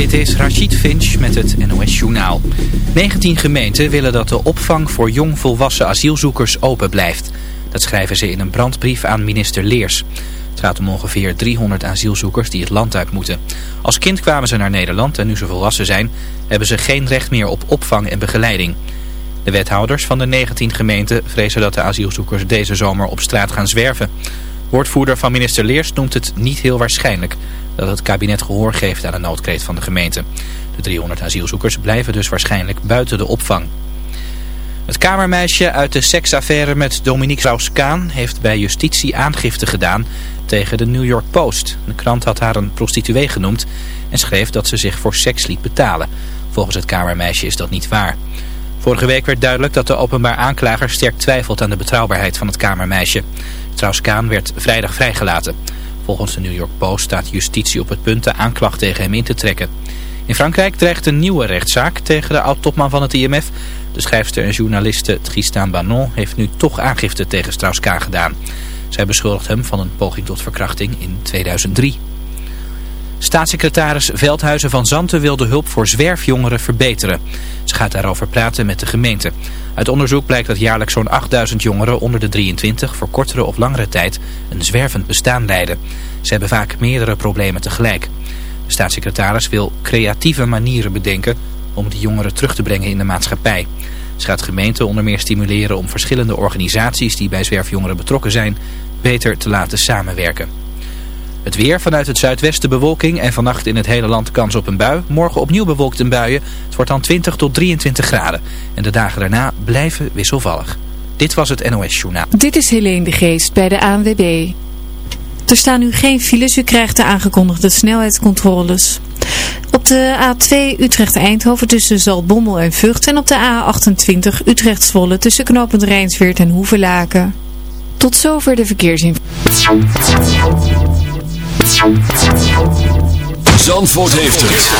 Dit is Rachid Finch met het NOS Journaal. 19 gemeenten willen dat de opvang voor jongvolwassen asielzoekers open blijft. Dat schrijven ze in een brandbrief aan minister Leers. Het gaat om ongeveer 300 asielzoekers die het land uit moeten. Als kind kwamen ze naar Nederland en nu ze volwassen zijn... hebben ze geen recht meer op opvang en begeleiding. De wethouders van de 19 gemeenten vrezen dat de asielzoekers deze zomer op straat gaan zwerven. Woordvoerder van minister Leers noemt het niet heel waarschijnlijk dat het kabinet gehoor geeft aan de noodkreet van de gemeente. De 300 asielzoekers blijven dus waarschijnlijk buiten de opvang. Het kamermeisje uit de seksaffaire met Dominique Strauss-Kaan heeft bij justitie aangifte gedaan tegen de New York Post. De krant had haar een prostituee genoemd en schreef dat ze zich voor seks liet betalen. Volgens het kamermeisje is dat niet waar. Vorige week werd duidelijk dat de openbaar aanklager sterk twijfelt aan de betrouwbaarheid van het kamermeisje. Strauss-Kaan werd vrijdag vrijgelaten. Volgens de New York Post staat justitie op het punt de aanklacht tegen hem in te trekken. In Frankrijk dreigt een nieuwe rechtszaak tegen de oud-topman van het IMF. De schrijfster en journaliste Tristan Banon heeft nu toch aangifte tegen Strauss-Kaan gedaan. Zij beschuldigt hem van een poging tot verkrachting in 2003. Staatssecretaris Veldhuizen van Zanten wil de hulp voor zwerfjongeren verbeteren. Ze gaat daarover praten met de gemeente. Uit onderzoek blijkt dat jaarlijks zo'n 8000 jongeren onder de 23 voor kortere of langere tijd een zwervend bestaan leiden. Ze hebben vaak meerdere problemen tegelijk. De staatssecretaris wil creatieve manieren bedenken om die jongeren terug te brengen in de maatschappij. Ze gaat gemeenten onder meer stimuleren om verschillende organisaties die bij zwerfjongeren betrokken zijn beter te laten samenwerken. Het weer vanuit het zuidwesten bewolking en vannacht in het hele land kans op een bui. Morgen opnieuw bewolkt en buien. Het wordt dan 20 tot 23 graden. En de dagen daarna blijven wisselvallig. Dit was het NOS Journaal. Dit is Helene de Geest bij de ANWB. Er staan nu geen files. U krijgt de aangekondigde snelheidscontroles. Op de A2 Utrecht-Eindhoven tussen Zaltbommel en Vught. En op de A28 Utrecht-Zwolle tussen knooppunt Rijnsweert en Hoevelaken. Tot zover de verkeersinformatie. Zandvoort heeft het.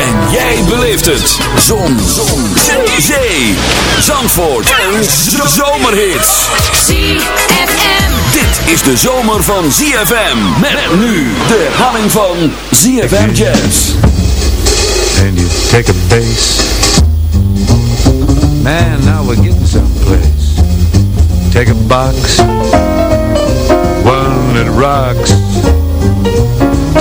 En jij beleeft het. Zon. Zon. Zee. Zee. Zandvoort. Een zomerhit. ZFM. Dit is de zomer van ZFM. Met nu de herhaling van ZFM Jazz. And you take a bass. Man, now we're getting someplace. Take a box. One that rocks.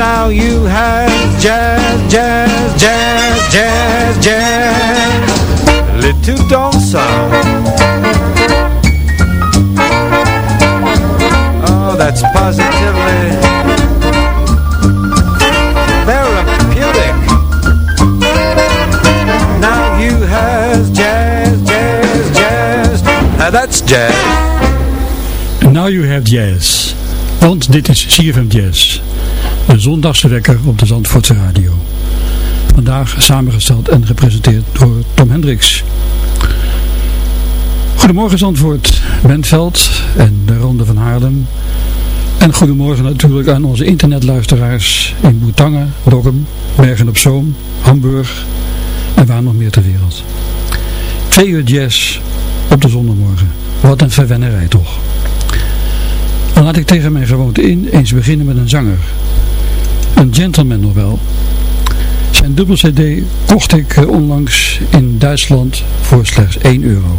now you have jazz, jazz, jazz, jazz, jazz. Little don't sound. Oh, that's positively therapeutic. Now you have jazz, jazz, jazz. Now that's jazz. Now you have jazz. Want dit is CFM Jazz. De zondagse wekker op de Zandvoortse Radio. Vandaag samengesteld en gepresenteerd door Tom Hendricks. Goedemorgen Zandvoort, Bentveld en de Ronde van Haarlem. En goedemorgen natuurlijk aan onze internetluisteraars in Boetangen, Dokkum, Bergen op Zoom, Hamburg en waar nog meer ter wereld. Twee uur jazz op de zondagmorgen. Wat een verwennerij toch. Dan laat ik tegen mijn gewoonte in eens beginnen met een zanger een gentleman nog wel. Zijn dubbel cd kocht ik eh, onlangs in Duitsland voor slechts 1 euro.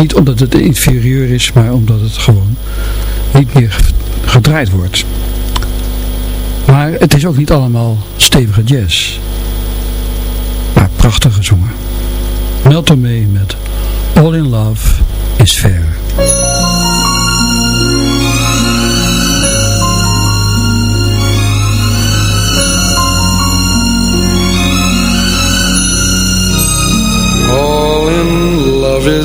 Niet omdat het inferieur is, maar omdat het gewoon niet meer gedraaid wordt. Maar het is ook niet allemaal stevige jazz. Maar prachtig gezongen. Meld mee met All in Love is Fair.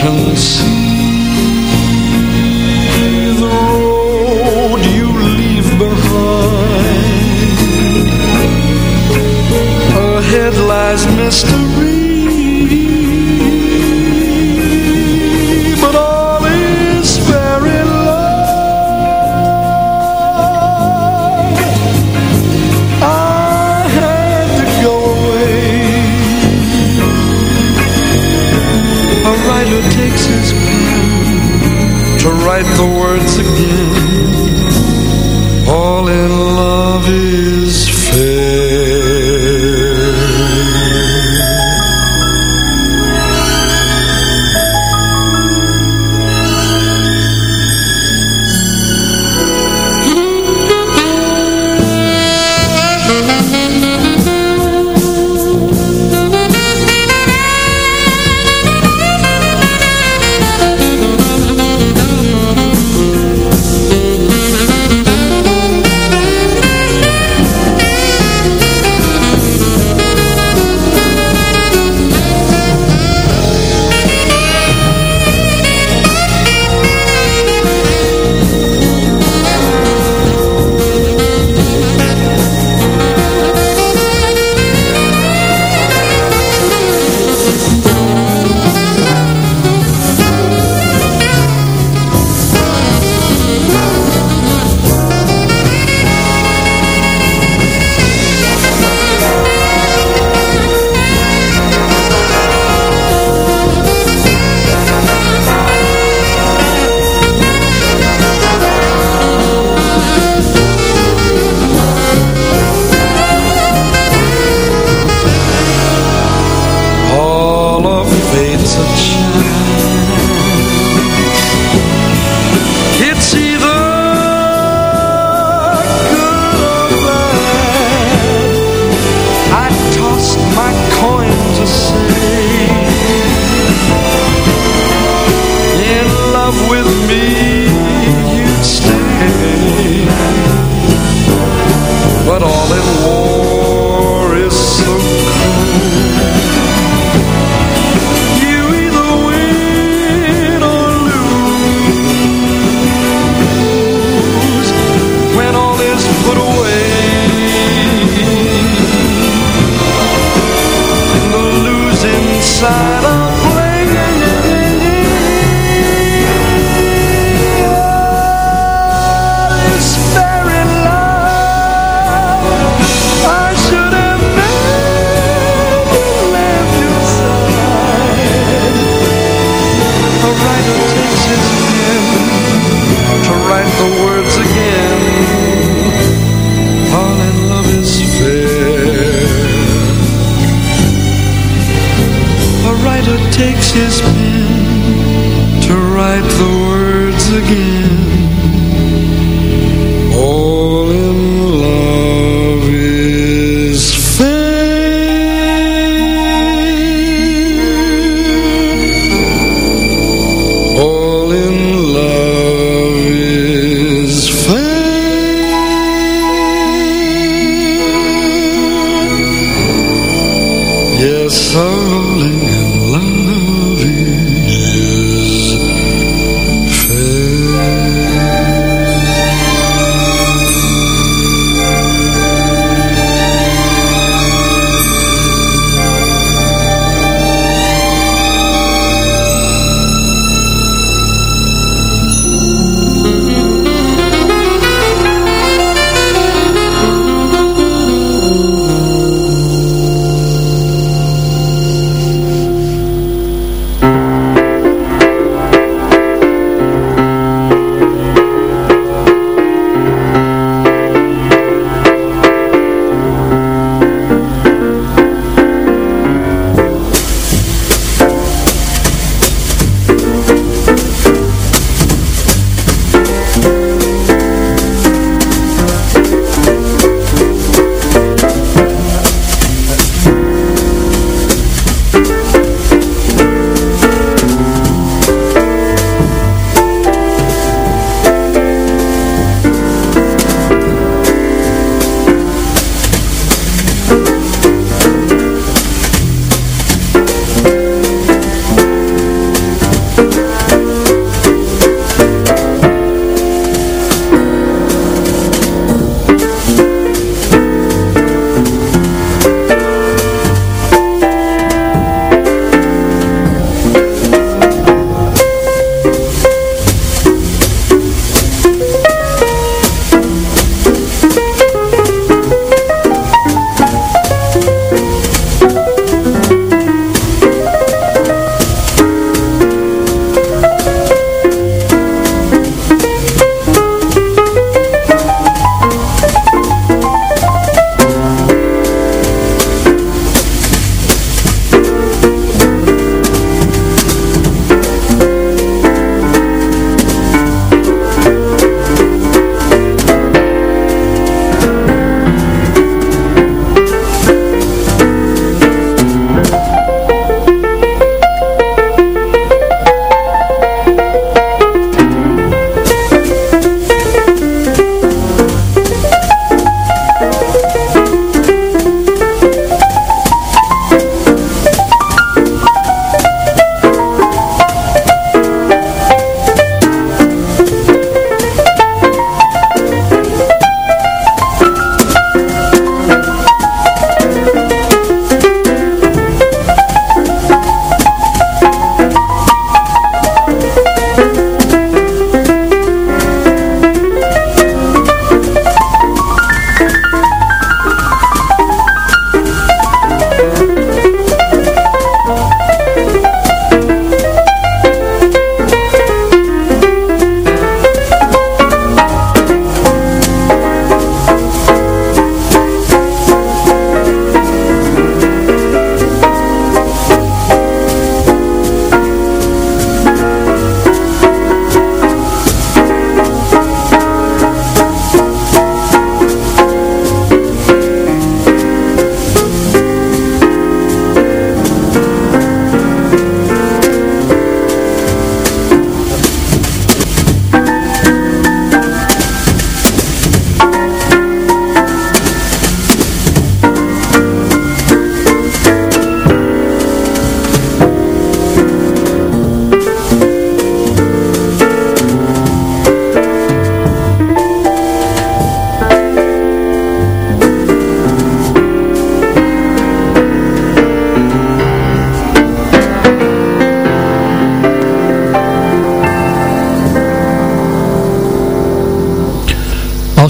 can see the road you leave behind. Ahead lies mystery. my coin to sing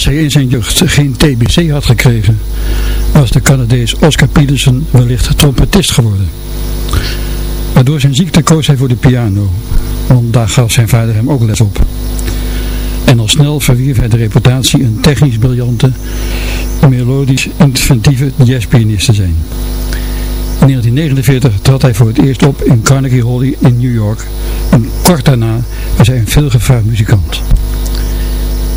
Als hij in zijn jeugd geen TBC had gekregen, was de Canadees Oscar Peterson wellicht trompetist geworden. Maar door zijn ziekte koos hij voor de piano, want daar gaf zijn vader hem ook les op. En al snel verwierf hij de reputatie een technisch briljante, melodisch inventieve jazzpianist te zijn. In 1949 trad hij voor het eerst op in Carnegie Hall in New York en kort daarna was hij een veelgevraagd muzikant.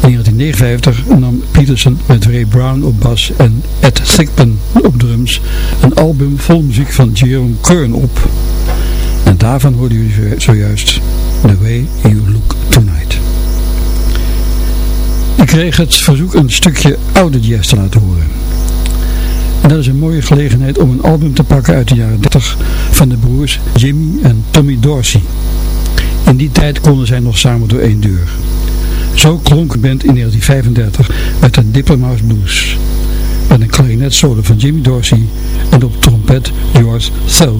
In 1959 nam Peterson met Ray Brown op bas en Ed Thigpen op drums een album vol muziek van Jerome Kern op. En daarvan hoorde u zojuist The Way You Look Tonight. Ik kreeg het verzoek een stukje oude jazz te laten horen. En dat is een mooie gelegenheid om een album te pakken uit de jaren 30 van de broers Jimmy en Tommy Dorsey. In die tijd konden zij nog samen door één deur. Zo klonk band in 1935 met een Diploma's Blues. Met een klarinet solo van Jimmy Dorsey en op trompet George Thole.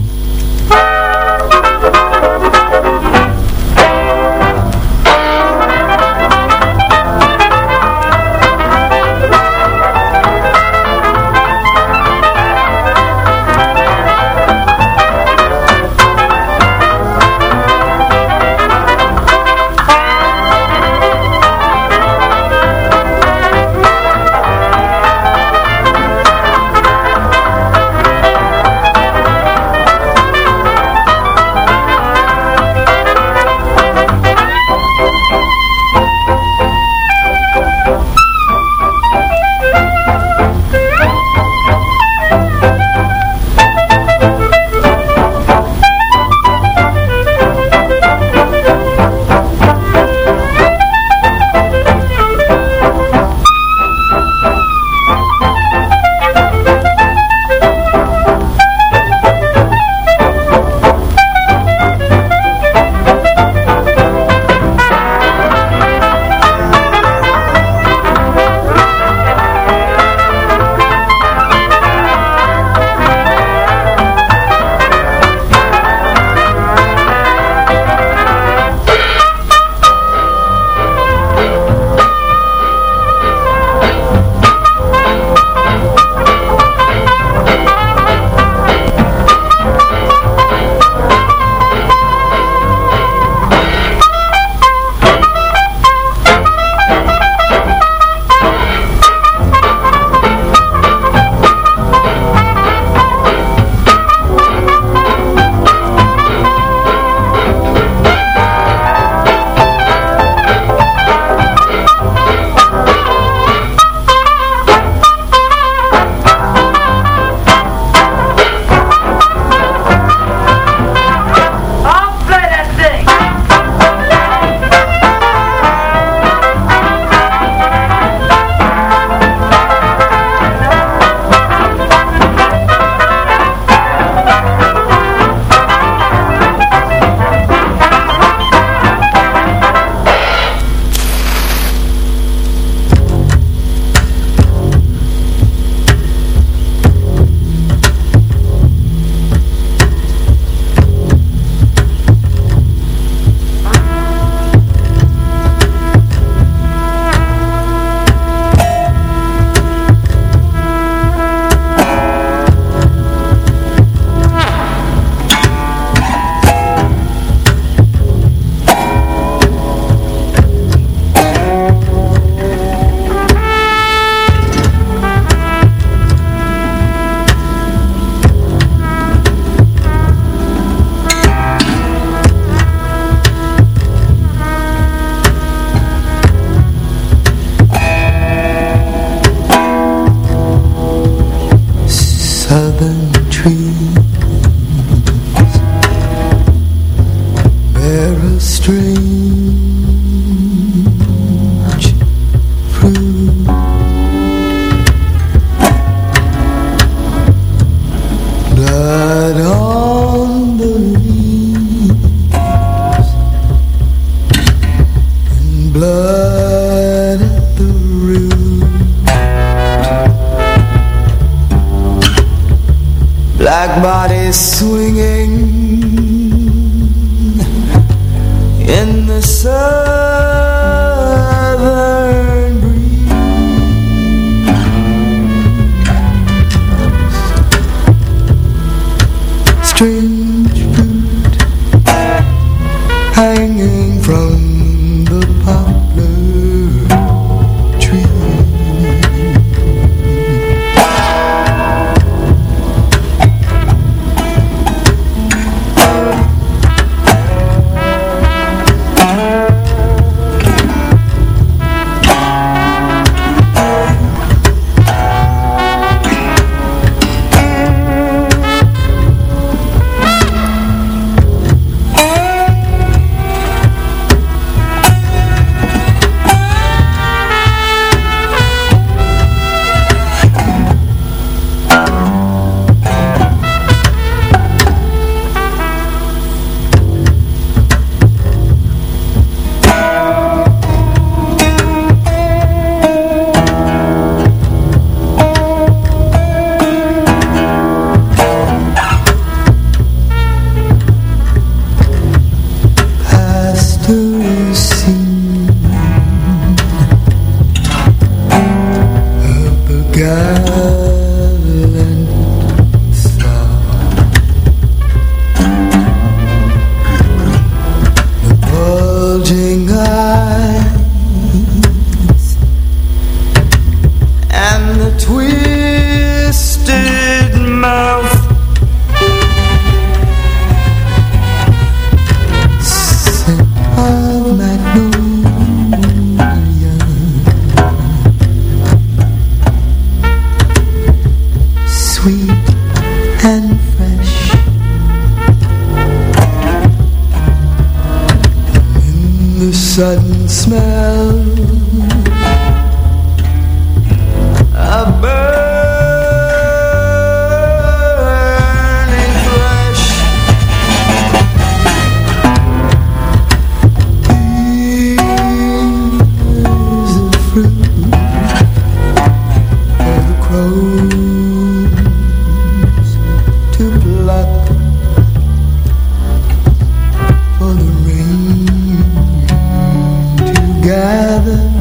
De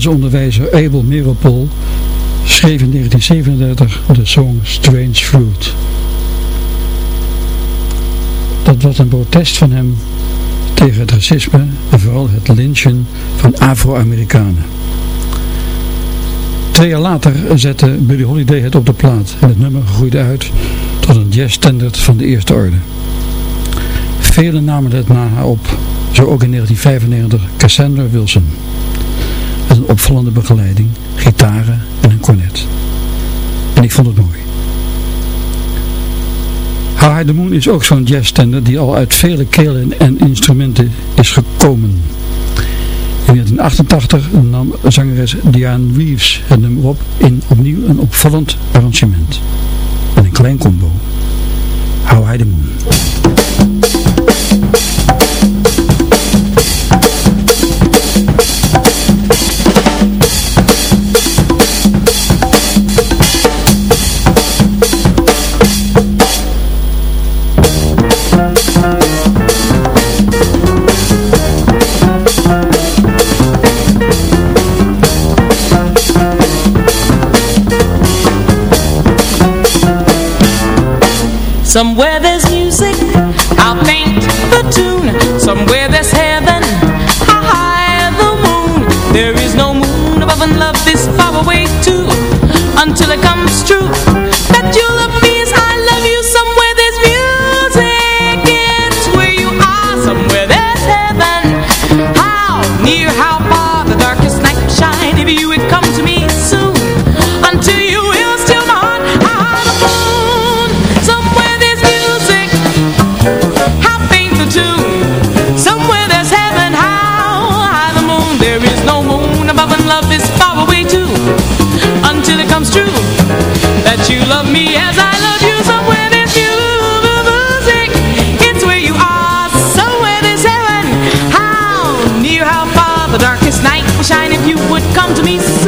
Amerikaanse onderwijzer Abel Meeropol schreef in 1937 de song Strange Fruit. Dat was een protest van hem tegen het racisme en vooral het lynchen van Afro-Amerikanen. Twee jaar later zette Billie Holiday het op de plaat en het nummer groeide uit tot een jazzstandard van de eerste orde. Velen namen het na haar op, zo ook in 1995 Cassandra Wilson opvallende begeleiding, gitaren en een cornet. En ik vond het mooi. How High the Moon is ook zo'n jazzstender die al uit vele kelen en instrumenten is gekomen. In 1988 nam zangeres Diane Reeves het nummer op in opnieuw een opvallend arrangement. En een klein combo. How High the Moon. Somewhere there's music, I'll paint the tune. Somewhere there's heaven, high the moon. There is no moon above and love this far away too, until it comes true that you love me. come to me.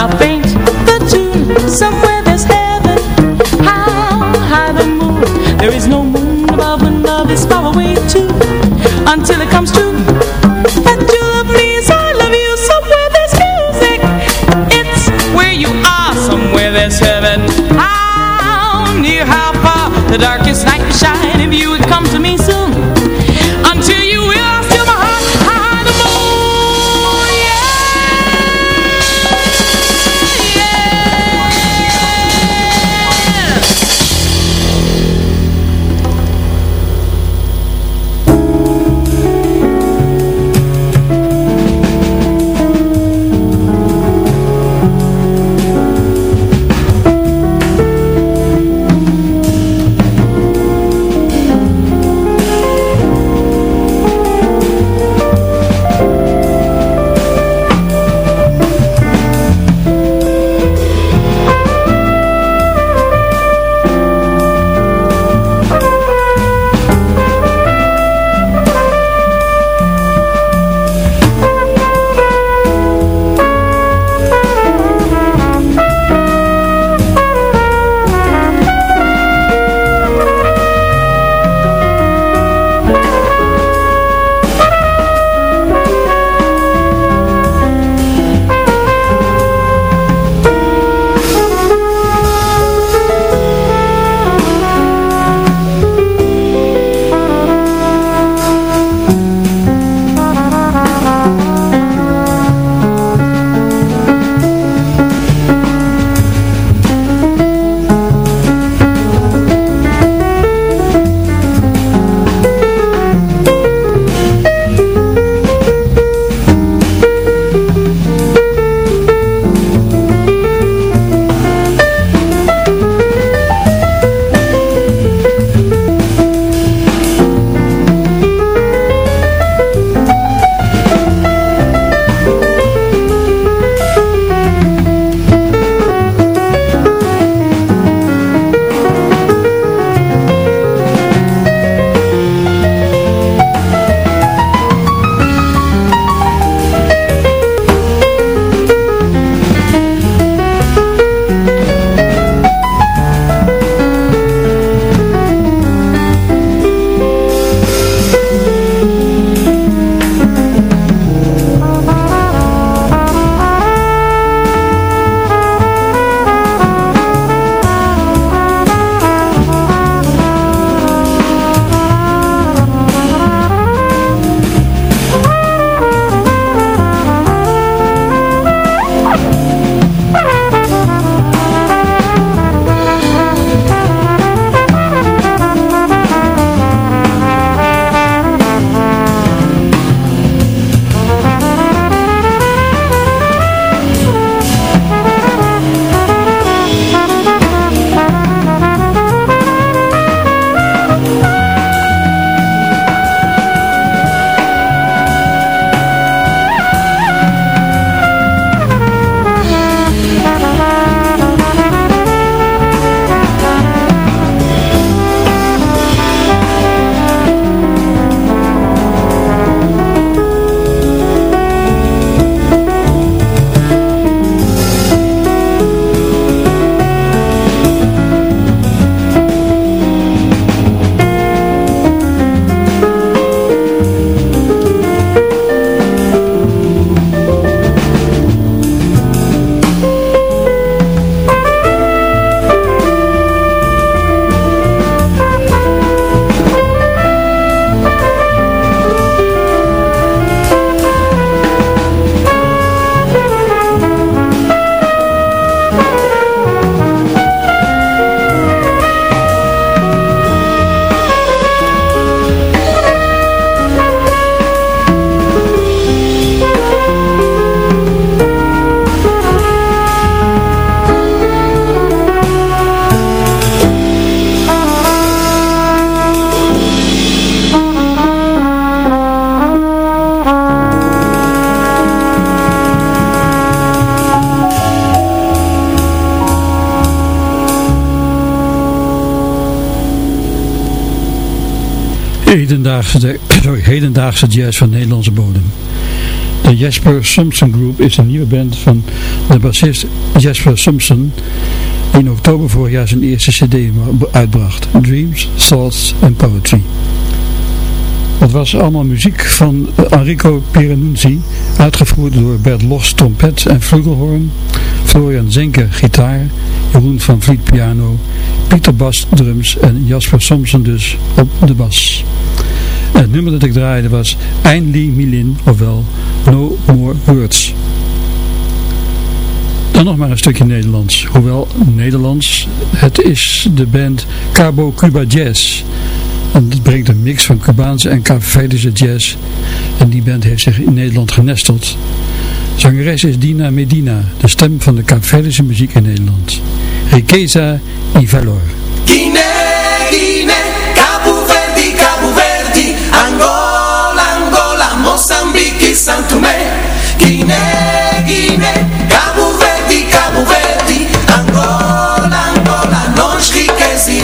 I'll paint the tune somewhere there's heaven. How high the moon, there is no moon above, love is far away too. Until it comes true. sorry, hedendaagse jazz van Nederlandse bodem. De Jasper Simpson Group is een nieuwe band van de bassist Jasper Simpson die in oktober vorig jaar zijn eerste cd uitbracht. Dreams, Thoughts and Poetry. Het was allemaal muziek van Enrico Piranunzi, uitgevoerd door Bert Los trompet en vlugelhorn, Florian Zenker gitaar, Jeroen van Vliet piano, Pieter Bas drums en Jasper Somsen dus op de bas. Het nummer dat ik draaide was Eindly Milin, ofwel No More Words. Dan nog maar een stukje Nederlands. Hoewel Nederlands, het is de band Cabo Cuba Jazz. En het brengt een mix van Cubaanse en Cavavedische jazz. En die band heeft zich in Nederland genesteld. Zangeres is Dina Medina, de stem van de Cavavedische muziek in Nederland. Riqueza y Valor. Guinea, Mozambique, Santo Tomé. Guinea, Guinea, Cabo Verde, Cabo Verde, Angola, Angola, nós riqueza e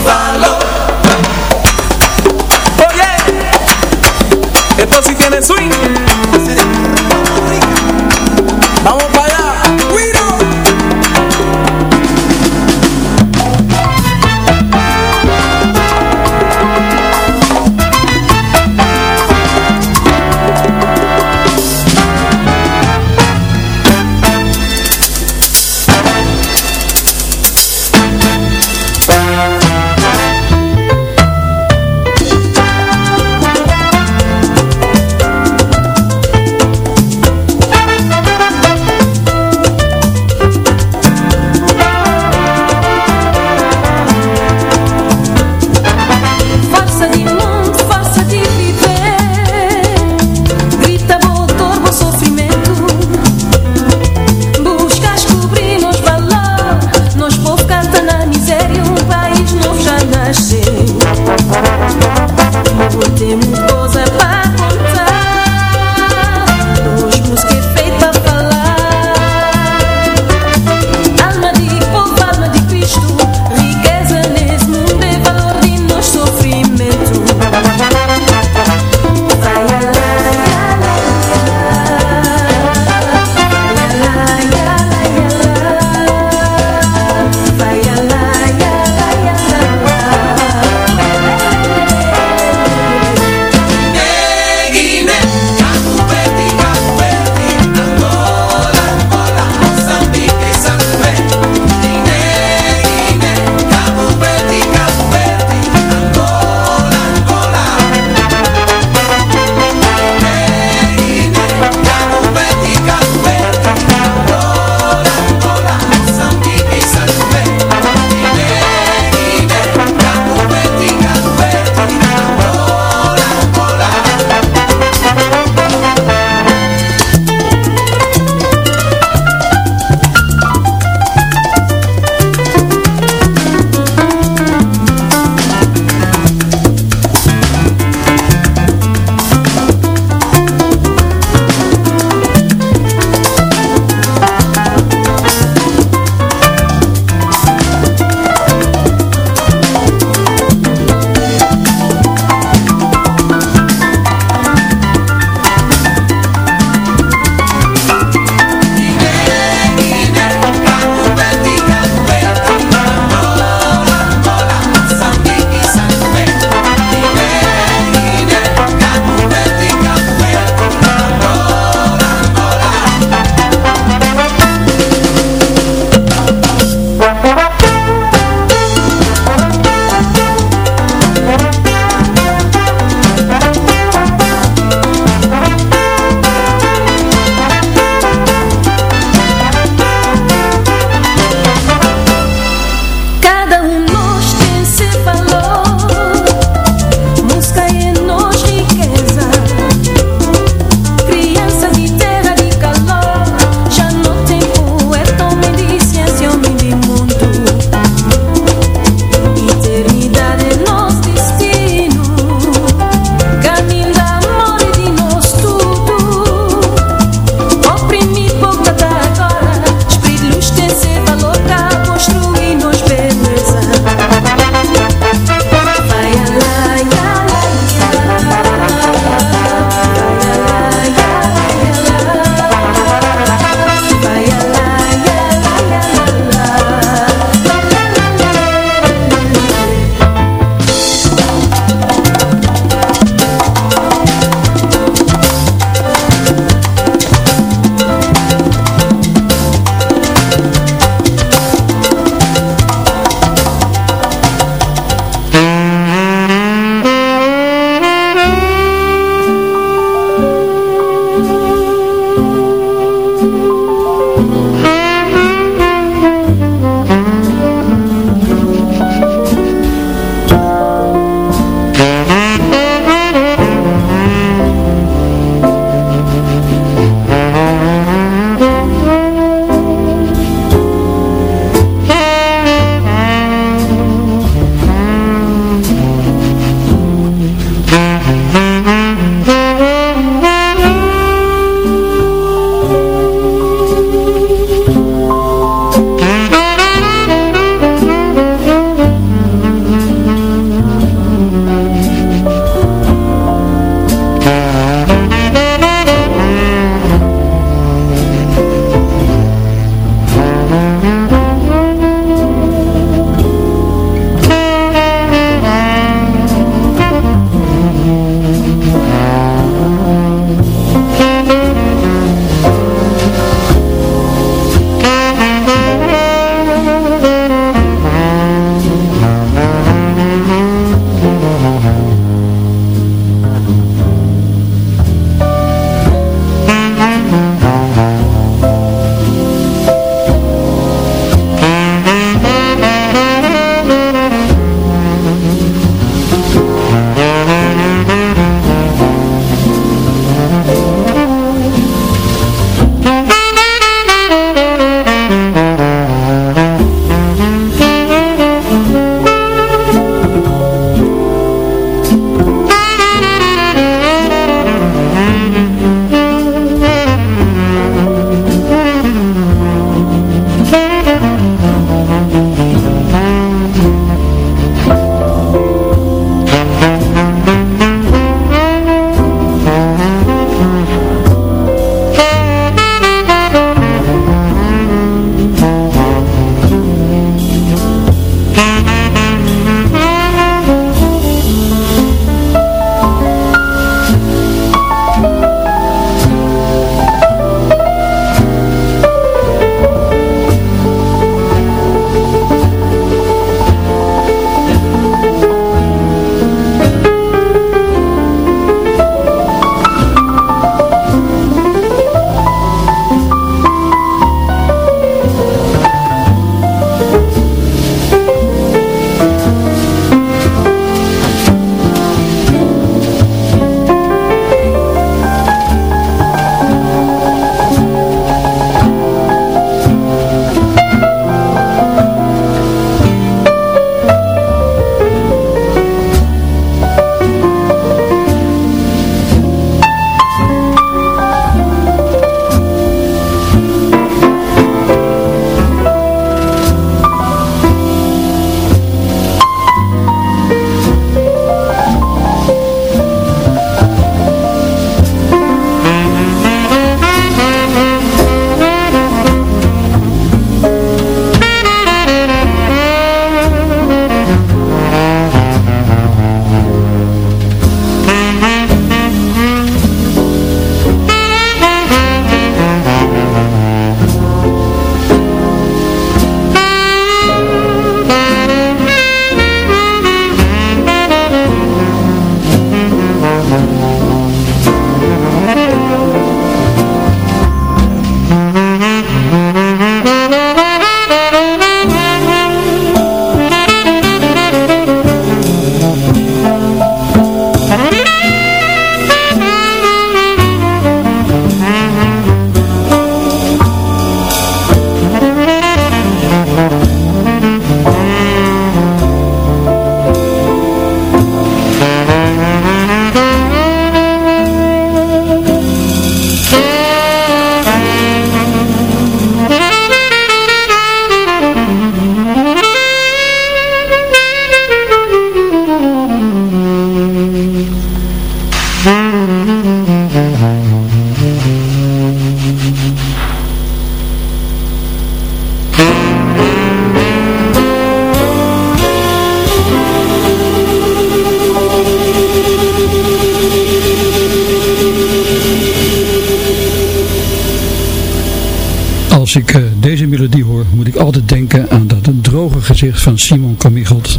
gezicht van Simon Kamichelt,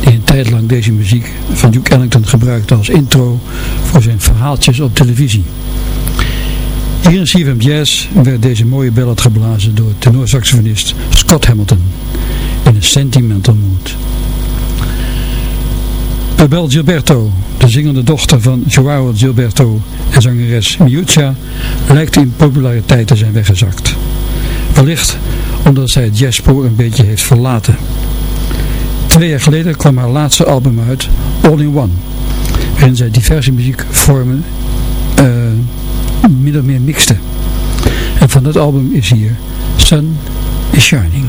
die een tijd lang deze muziek van Duke Ellington gebruikte als intro voor zijn verhaaltjes op televisie. Hier in CFM Jazz werd deze mooie ballad geblazen door tenorsaxofonist Scott Hamilton in een sentimental mood. Abel Gilberto, de zingende dochter van Joao Gilberto en zangeres Miuccia, lijkt in populariteit te zijn weggezakt. Wellicht omdat zij het jazzspoor een beetje heeft verlaten. Twee jaar geleden kwam haar laatste album uit, All in One, waarin zij diverse muziekvormen uh, min of meer mixte. En van dat album is hier Sun is Shining.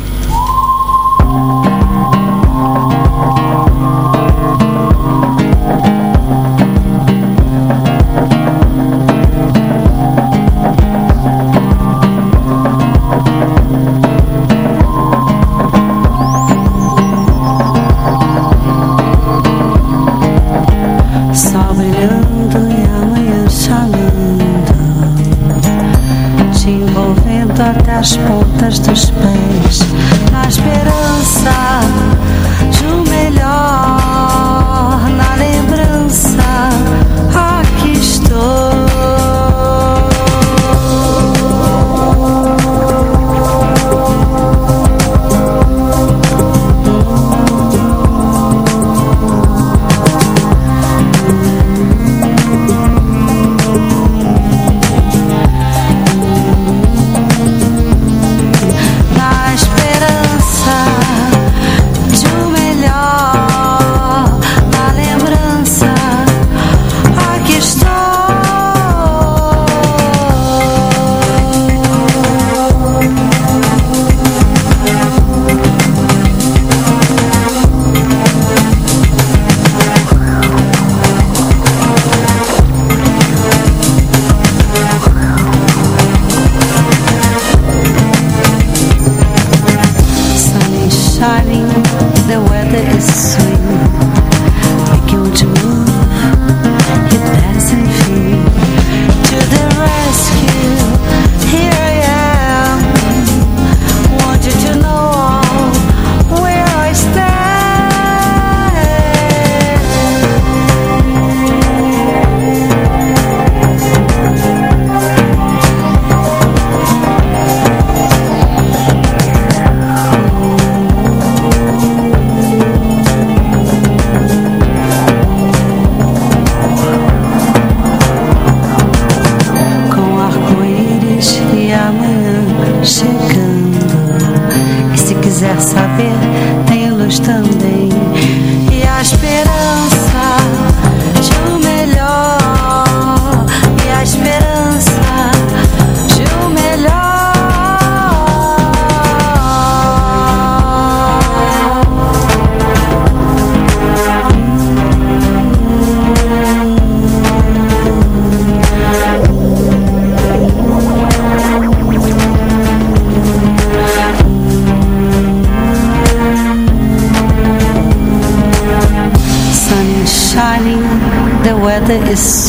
is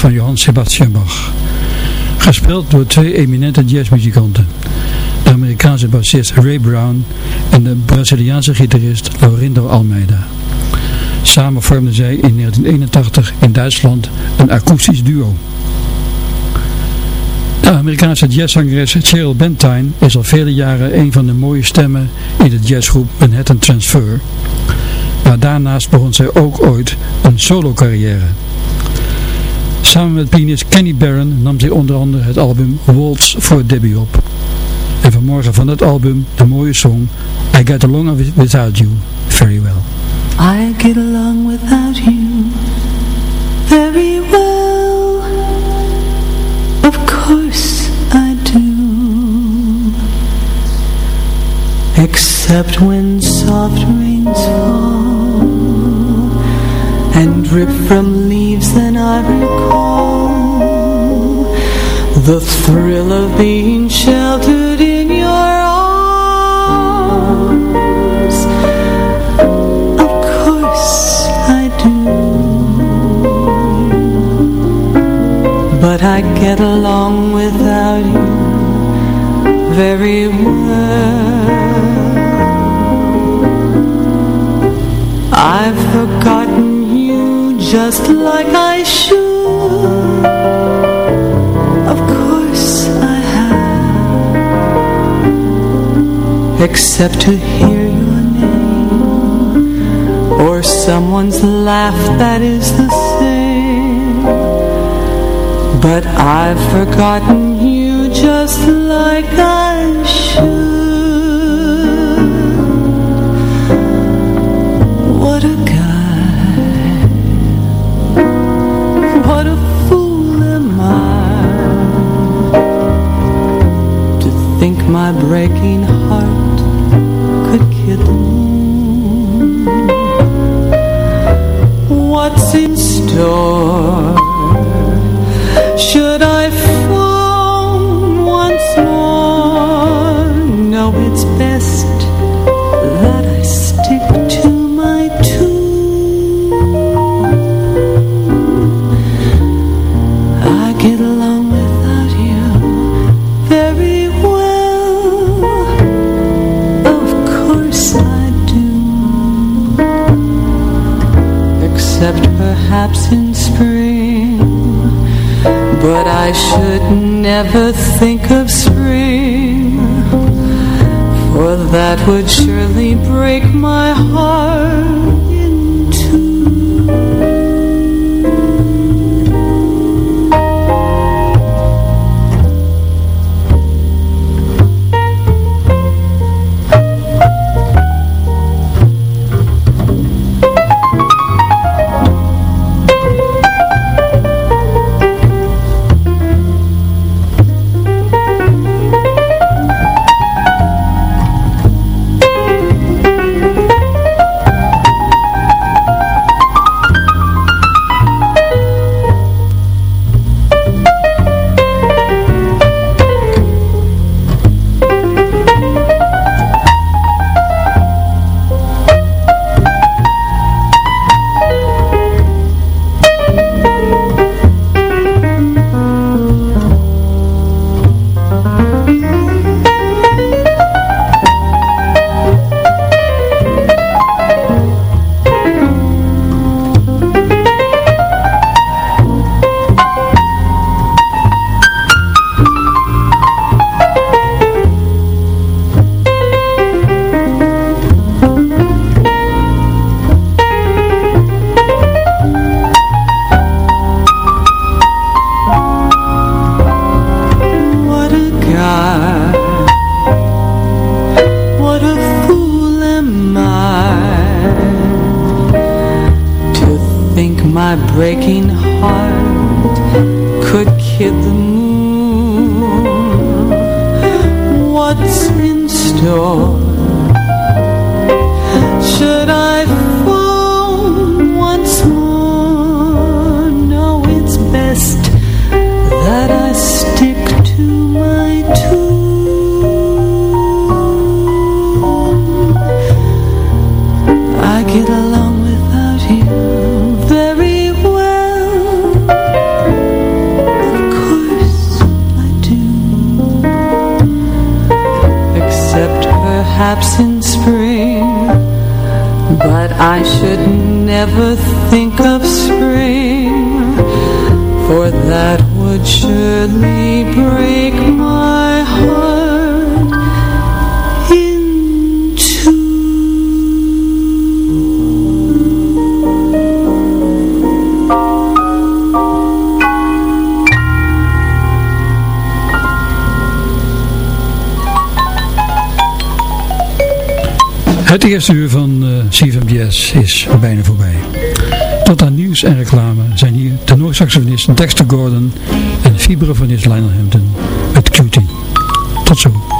van Johann Sebastian Bach. Gespeeld door twee eminente jazzmuzikanten, de Amerikaanse bassist Ray Brown en de Braziliaanse gitarist Laurindo Almeida. Samen vormden zij in 1981 in Duitsland een akoestisch duo. De Amerikaanse jazzzangeres Cheryl Bentine is al vele jaren een van de mooie stemmen in de jazzgroep Manhattan Transfer. Maar daarnaast begon zij ook ooit een solo carrière. Samen met pianist Kenny Barron nam zij onder andere het album Waltz voor Debbie op. En vanmorgen van dat album de mooie song I Get Along Without You Very Well. I get along without you very well. Of course I do. Except when soft rains fall and drip from I recall the thrill of being sheltered in your arms. Of course I do. But I get along without you very well. I've forgotten you just like I should. Of course I have. Except to hear your name or someone's laugh that is the same. But I've forgotten you just like I should. Het eerste uur van uh, is bijna voorbij. Tot aan nieuws en reclame zijn hier tenorsaxofonist Dexter Gordon en vibrafonist Lionel Hampton met Cutie. Tot zo.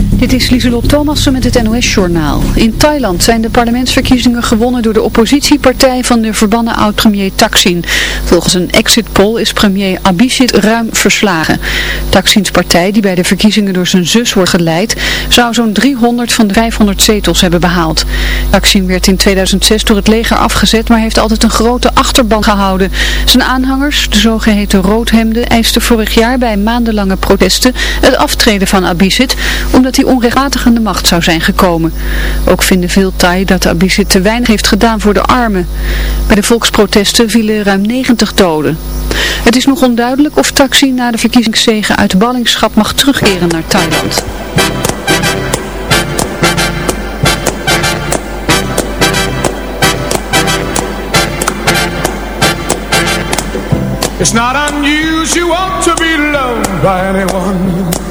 Dit is Lieselot Thomassen met het NOS-journaal. In Thailand zijn de parlementsverkiezingen gewonnen door de oppositiepartij van de verbannen oud-premier Thaksin. Volgens een exit poll is premier Abhisit ruim verslagen. Taksins partij, die bij de verkiezingen door zijn zus wordt geleid, zou zo'n 300 van de 500 zetels hebben behaald. Taksin werd in 2006 door het leger afgezet, maar heeft altijd een grote achterban gehouden. Zijn aanhangers, de zogeheten roodhemden, eisten vorig jaar bij maandenlange protesten het aftreden van Abhisit, omdat hij onrechtmatig aan de macht zou zijn gekomen. Ook vinden veel Thai dat Abhisit te weinig heeft gedaan voor de armen. Bij de volksprotesten vielen ruim 90 doden. Het is nog onduidelijk of Taxi na de verkiezingszegen uit ballingschap mag terugkeren naar Thailand. It's not unusual to be loved by anyone.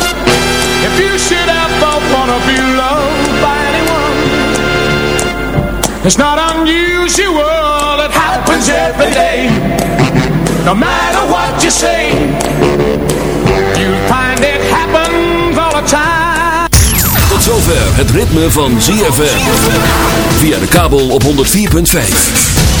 If you should ever wanna be loved by anyone, it's not unusual. It happens every day. No matter what you say, you'll find it happens all the time. Tot zover het ritme van ZFM. Via de kabel op 104.5.